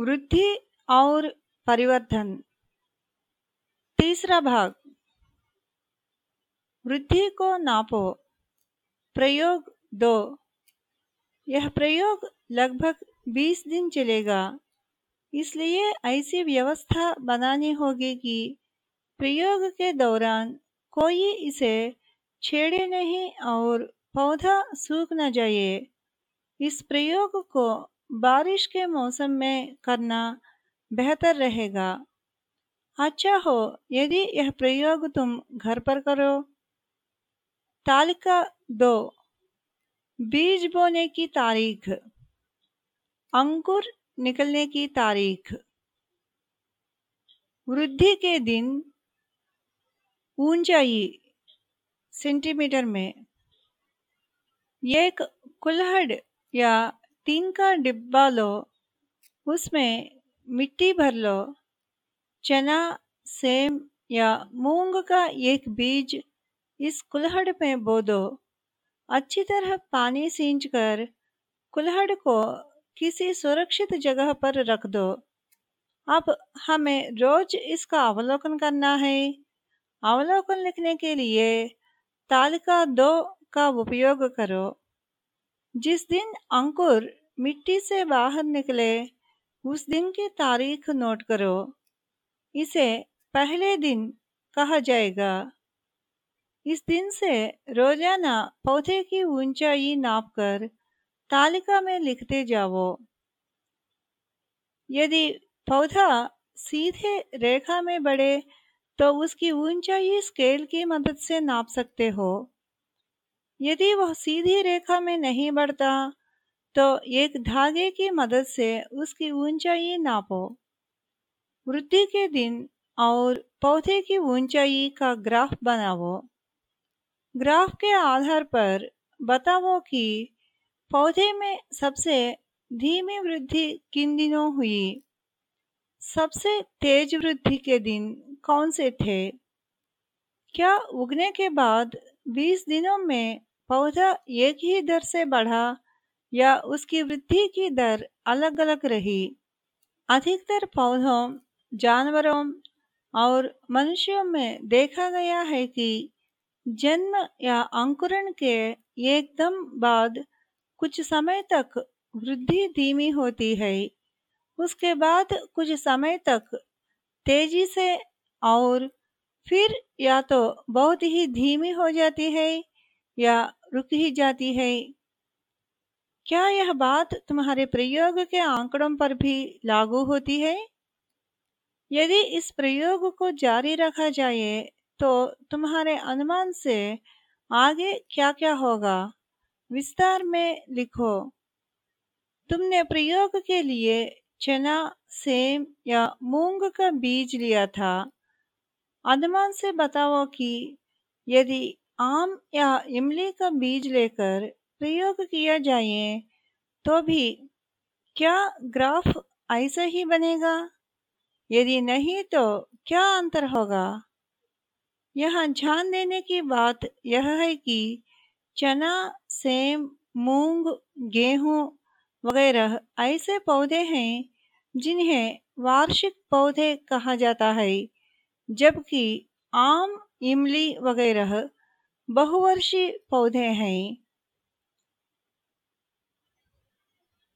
वृद्धि और परिवर्धन। तीसरा भाग, वृद्धि को नापो। प्रयोग दो। यह प्रयोग लगभग 20 दिन चलेगा। इसलिए ऐसी व्यवस्था बनानी होगी कि प्रयोग के दौरान कोई इसे छेड़े नहीं और पौधा सूख न जाए। इस प्रयोग को बारिश के मौसम में करना बेहतर रहेगा। अच्छा हो, यदि यह प्रयोग तुम घर पर करो। तालिका दो। बीज बोने की तारीख। अंकुर निकलने की तारीख। वृद्धि के दिन। ऊंचाई सेंटीमीटर में। एक कुल्हड़ या टीन का डिब्बा लो, उसमें मिट्टी भर लो, चना, सेम या मूंग का एक बीज इस कुल्हड़ में बो दो। अच्छी तरह पानी सींच कर कुल्हड़ को किसी सुरक्षित जगह पर रख दो। अब हमें रोज इसका अवलोकन करना है। अवलोकन लिखने के लिए तालिका दो का उपयोग करो। जिस दिन अंकुर मिट्टी से बाहर निकले, उस दिन की तारीख नोट करो। इसे पहले दिन कहा जाएगा। इस दिन से रोज़ाना पौधे की ऊंचाई नापकर तालिका में लिखते जाओ यदि पौधा सीधे रेखा में बढ़े तो उसकी ऊंचाई स्केल की मदद से नाप सकते हो। यदि वह सीधी रेखा में नहीं बढ़ता तो एक धागे की मदद से उसकी ऊंचाई नापो। वृद्धि के दिन और पौधे की ऊंचाई का ग्राफ बनाओ ग्राफ के आधार पर बताओ कि पौधे में सबसे धीमी वृद्धि किन दिनों हुई? सबसे तेज वृद्धि के दिन कौन से थे? क्या उगने के बाद 20 दिनों में पौधा एक ही दर से बढ़ा या उसकी वृद्धि की दर अलग अलग रही। अधिकतर पौधों, जानवरों और मनुष्यों में देखा गया है कि जन्म या अंकुरण के एकदम बाद कुछ समय तक वृद्धि धीमी होती है। उसके बाद कुछ समय तक तेज़ी से और फिर या तो बहुत ही धीमी हो जाती है या रुक ही जाती है। क्या यह बात तुम्हारे प्रयोग के आंकड़ों पर भी लागू होती है? यदि इस प्रयोग को जारी रखा जाए तो तुम्हारे अनुमान से आगे क्या क्या होगा? विस्तार में लिखो। तुमने प्रयोग के लिए चना, सेम या मूंग का बीज लिया था। अनुमान से बताओ कि यदि आम या इमली का बीज लेकर प्रयोग किया जाए तो भी क्या ग्राफ ऐसा ही बनेगा? यदि नहीं तो क्या अंतर होगा? यहाँ ध्यान देने की बात यह है कि चना, सेम, मूंग, गेहूँ वगैरह ऐसे पौधे हैं जिन्हें वार्षिक पौधे कहा जाता है, जबकि आम, इमली वगैरह बहुवर्षीय पौधे हैं